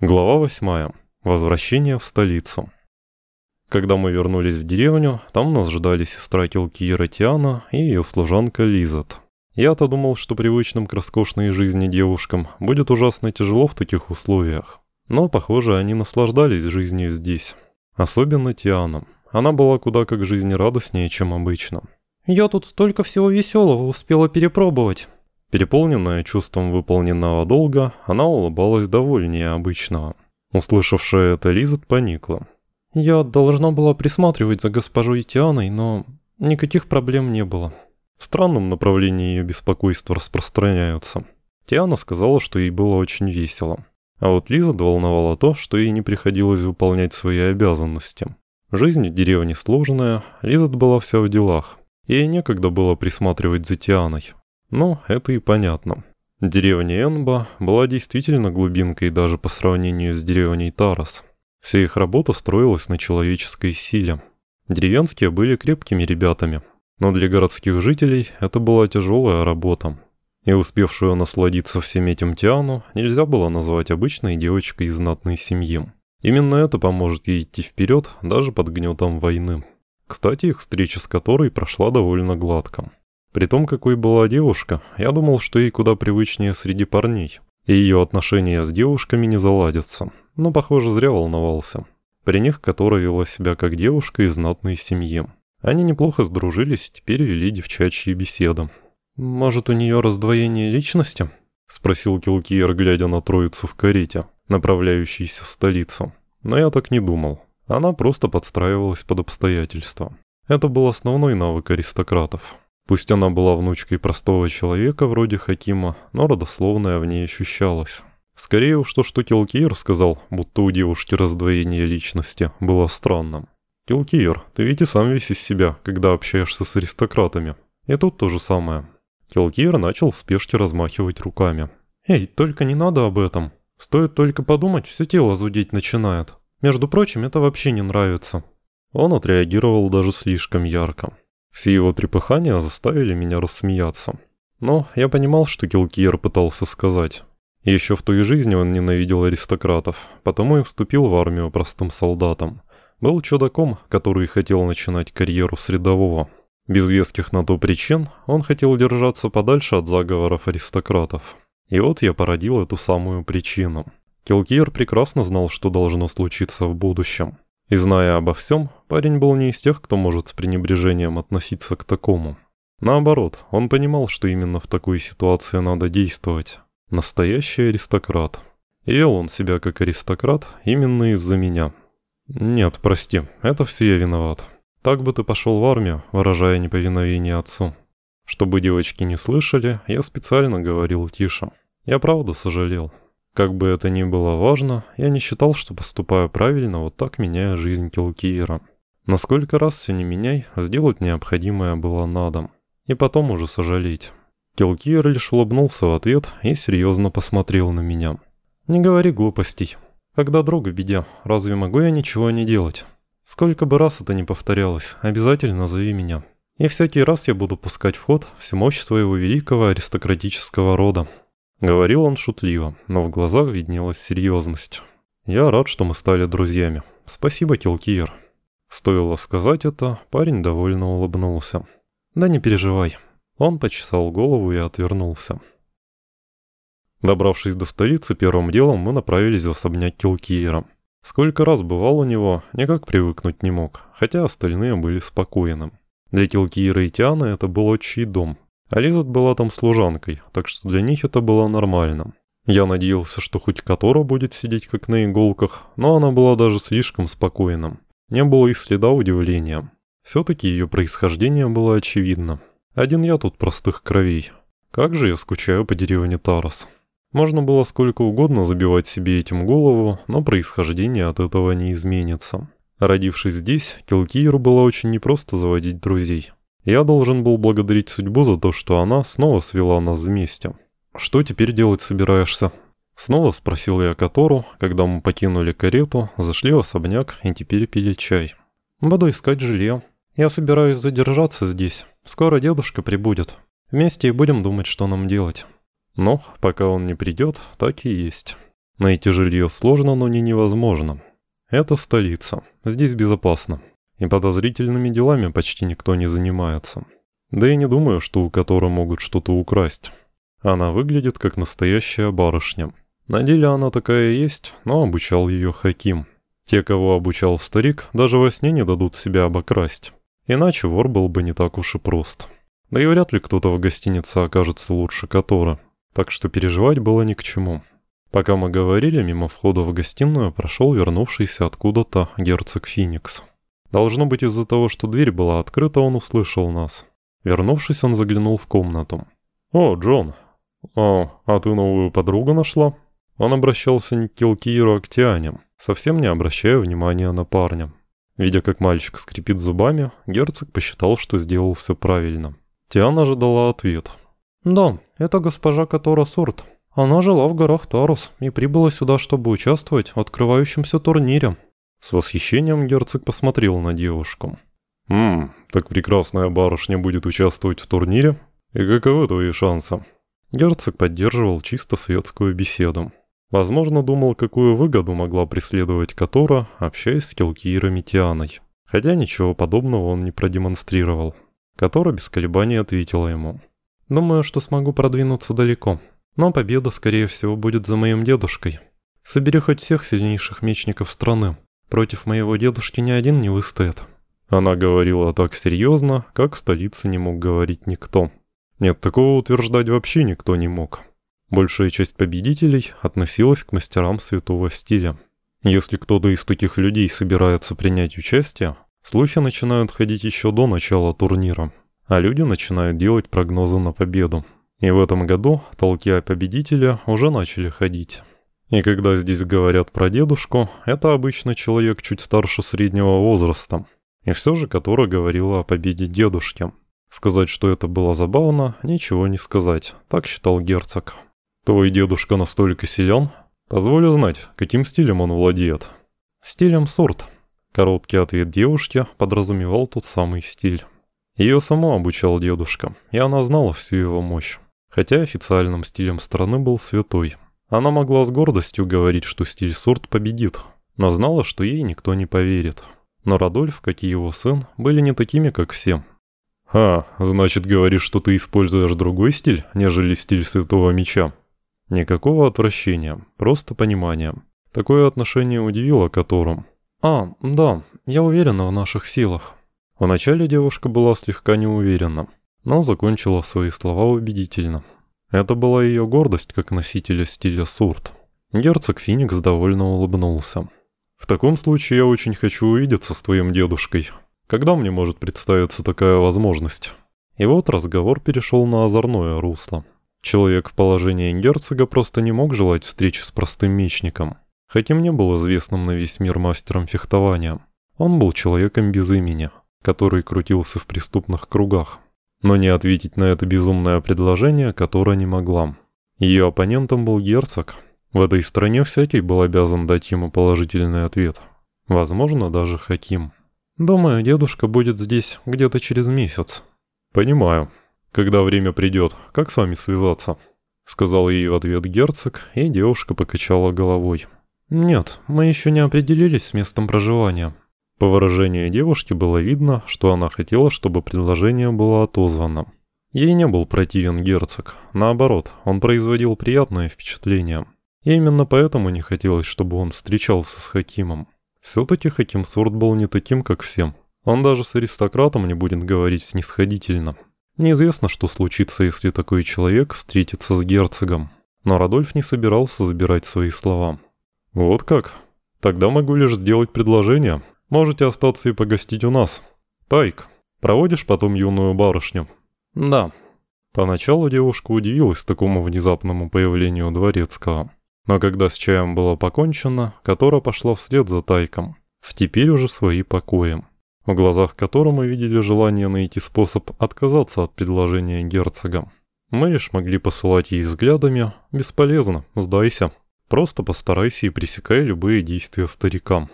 Глава 8. Возвращение в столицу. Когда мы вернулись в деревню, там нас ждали сестра Килкира Тиана и ее служанка Лизет. Я-то думал, что привычным к роскошной жизни девушкам будет ужасно тяжело в таких условиях. Но, похоже, они наслаждались жизнью здесь. Особенно Тиана. Она была куда как жизнерадостнее, чем обычно. «Я тут столько всего веселого успела перепробовать», Переполненная чувством выполненного долга, она улыбалась довольнее обычного. Услышавшая это, Лизет поникла. «Я должна была присматривать за госпожой Тианой, но никаких проблем не было». В странном направлении ее беспокойства распространяются. Тиана сказала, что ей было очень весело. А вот Лиза волновала то, что ей не приходилось выполнять свои обязанности. Жизнь в деревне сложная, Лиза была вся в делах. Ей некогда было присматривать за Тианой. Ну, это и понятно. Деревня Энба была действительно глубинкой даже по сравнению с деревней Тарас. Вся их работа строилась на человеческой силе. Деревенские были крепкими ребятами, но для городских жителей это была тяжелая работа. И успевшую насладиться всем этим Тиану нельзя было назвать обычной девочкой из знатной семьи. Именно это поможет ей идти вперед даже под гнетом войны. Кстати, их встреча с которой прошла довольно гладко. При том, какой была девушка, я думал, что ей куда привычнее среди парней, и ее отношения с девушками не заладятся, но, похоже, зря волновался. При них, которая вела себя как девушка из знатной семьи. Они неплохо сдружились, теперь вели девчачьи беседы. «Может, у нее раздвоение личности?» — спросил Килкиер, глядя на троицу в карете, направляющейся в столицу. Но я так не думал. Она просто подстраивалась под обстоятельства. Это был основной навык аристократов. Пусть она была внучкой простого человека вроде Хакима, но родословная в ней ощущалась. Скорее уж то, что Килкиер сказал, будто у девушки раздвоение личности, было странным. «Килкиер, ты ведь и сам весь из себя, когда общаешься с аристократами. И тут то же самое». Килкиер начал в спешке размахивать руками. «Эй, только не надо об этом. Стоит только подумать, все тело зудеть начинает. Между прочим, это вообще не нравится». Он отреагировал даже слишком ярко. Все его трепыхания заставили меня рассмеяться. Но я понимал, что Килкиер пытался сказать. Еще в той жизни он ненавидел аристократов, потому и вступил в армию простым солдатом. Был чудаком, который хотел начинать карьеру с рядового. Без веских на то причин он хотел держаться подальше от заговоров аристократов. И вот я породил эту самую причину. Килкиер прекрасно знал, что должно случиться в будущем. И зная обо всем, парень был не из тех, кто может с пренебрежением относиться к такому. Наоборот, он понимал, что именно в такой ситуации надо действовать. Настоящий аристократ. И вел он себя как аристократ именно из-за меня. Нет, прости, это все я виноват. Так бы ты пошел в армию, выражая неповиновение отцу. Чтобы девочки не слышали, я специально говорил тише. Я правда сожалел. Как бы это ни было важно, я не считал, что поступаю правильно, вот так меняя жизнь Килкиера. Насколько раз все не меняй, сделать необходимое было надо. И потом уже сожалеть. Килкиер лишь улыбнулся в ответ и серьезно посмотрел на меня. «Не говори глупостей. Когда друг в беде, разве могу я ничего не делать? Сколько бы раз это ни повторялось, обязательно зови меня. И всякий раз я буду пускать в ход всю мощь своего великого аристократического рода». Говорил он шутливо, но в глазах виднелась серьезность. «Я рад, что мы стали друзьями. Спасибо, Килкиер». Стоило сказать это, парень довольно улыбнулся. «Да не переживай». Он почесал голову и отвернулся. Добравшись до столицы, первым делом мы направились в особняк Килкиера. Сколько раз бывал у него, никак привыкнуть не мог, хотя остальные были спокойны. Для Килкиера и Тианы это был отчий дом, Ализат была там служанкой, так что для них это было нормально. Я надеялся, что хоть Котора будет сидеть как на иголках, но она была даже слишком спокойна. Не было и следа удивления. Все-таки ее происхождение было очевидно. Один я тут простых кровей. Как же я скучаю по деревне Тарас. Можно было сколько угодно забивать себе этим голову, но происхождение от этого не изменится. Родившись здесь, Килкиеру было очень непросто заводить друзей. Я должен был благодарить судьбу за то, что она снова свела нас вместе. «Что теперь делать собираешься?» Снова спросил я Котору, когда мы покинули карету, зашли в особняк и теперь пили чай. «Буду искать жилье. Я собираюсь задержаться здесь. Скоро дедушка прибудет. Вместе и будем думать, что нам делать». Но пока он не придет, так и есть. Найти жилье сложно, но не невозможно. Это столица. Здесь безопасно. И подозрительными делами почти никто не занимается. Да и не думаю, что у которой могут что-то украсть. Она выглядит как настоящая барышня. На деле она такая есть, но обучал ее Хаким. Те, кого обучал старик, даже во сне не дадут себя обокрасть. Иначе вор был бы не так уж и прост. Да и вряд ли кто-то в гостинице окажется лучше Котора. Так что переживать было ни к чему. Пока мы говорили, мимо входа в гостиную прошел вернувшийся откуда-то герцог Феникс. Должно быть из-за того, что дверь была открыта, он услышал нас. Вернувшись, он заглянул в комнату. «О, Джон! О, а ты новую подругу нашла?» Он обращался не к Килкиеру, а Тиане, совсем не обращая внимания на парня. Видя, как мальчик скрипит зубами, герцог посчитал, что сделал все правильно. Тиана ожидала ответ. «Да, это госпожа Котора Сурт. Она жила в горах Тарус и прибыла сюда, чтобы участвовать в открывающемся турнире». С восхищением герцог посмотрел на девушку. «Ммм, так прекрасная барышня будет участвовать в турнире? И каковы твои шансы?» Герцог поддерживал чисто светскую беседу. Возможно, думал, какую выгоду могла преследовать Котора, общаясь с Келкииром Тианой. Хотя ничего подобного он не продемонстрировал. Котора без колебаний ответила ему. «Думаю, что смогу продвинуться далеко. Но победа, скорее всего, будет за моим дедушкой. Собери хоть всех сильнейших мечников страны. Против моего дедушки ни один не выстоит». Она говорила так серьезно, как в столице не мог говорить никто. Нет, такого утверждать вообще никто не мог. Большая часть победителей относилась к мастерам святого стиля. Если кто-то из таких людей собирается принять участие, слухи начинают ходить еще до начала турнира, а люди начинают делать прогнозы на победу. И в этом году толки о победителе уже начали ходить. И когда здесь говорят про дедушку, это обычно человек чуть старше среднего возраста – и все же Котора говорила о победе дедушки. Сказать, что это было забавно, ничего не сказать, так считал герцог. Твой дедушка настолько силен? Позволю знать, каким стилем он владеет. Стилем сурт. Короткий ответ девушки подразумевал тот самый стиль. Ее само обучал дедушка, и она знала всю его мощь. Хотя официальным стилем страны был святой. Она могла с гордостью говорить, что стиль сурт победит, но знала, что ей никто не поверит. Но Радольф, как и его сын, были не такими, как все. «А, значит, говоришь, что ты используешь другой стиль, нежели стиль Святого Меча?» Никакого отвращения, просто понимание. Такое отношение удивило которым. «А, да, я уверена в наших силах». Вначале девушка была слегка неуверена, но закончила свои слова убедительно. Это была ее гордость как носителя стиля сурт. Герцог Феникс довольно улыбнулся. В таком случае я очень хочу увидеться с твоим дедушкой. Когда мне может представиться такая возможность? И вот разговор перешел на озорное русло. Человек в положении герцога просто не мог желать встречи с простым мечником. Хотя мне был известным на весь мир мастером фехтования. Он был человеком без имени, который крутился в преступных кругах. Но не ответить на это безумное предложение, которое не могла. Ее оппонентом был герцог, в этой стране всякий был обязан дать ему положительный ответ. Возможно, даже Хаким. Думаю, дедушка будет здесь где-то через месяц. Понимаю. Когда время придет, как с вами связаться? Сказал ей в ответ герцог, и девушка покачала головой. Нет, мы еще не определились с местом проживания. По выражению девушки было видно, что она хотела, чтобы предложение было отозвано. Ей не был противен герцог. Наоборот, он производил приятное впечатление. И именно поэтому не хотелось, чтобы он встречался с Хакимом. Все-таки Хаким Сурт был не таким, как всем. Он даже с аристократом не будет говорить снисходительно. Неизвестно, что случится, если такой человек встретится с герцогом. Но Радольф не собирался забирать свои слова. «Вот как? Тогда могу лишь сделать предложение. Можете остаться и погостить у нас. Тайк, проводишь потом юную барышню?» «Да». Поначалу девушка удивилась такому внезапному появлению дворецкого. Но когда с чаем было покончено, Котора пошла вслед за Тайком, в теперь уже свои покои, в глазах которого мы видели желание найти способ отказаться от предложения герцога. Мы лишь могли посылать ей взглядами «Бесполезно, сдайся». Просто постарайся и пресекай любые действия старикам.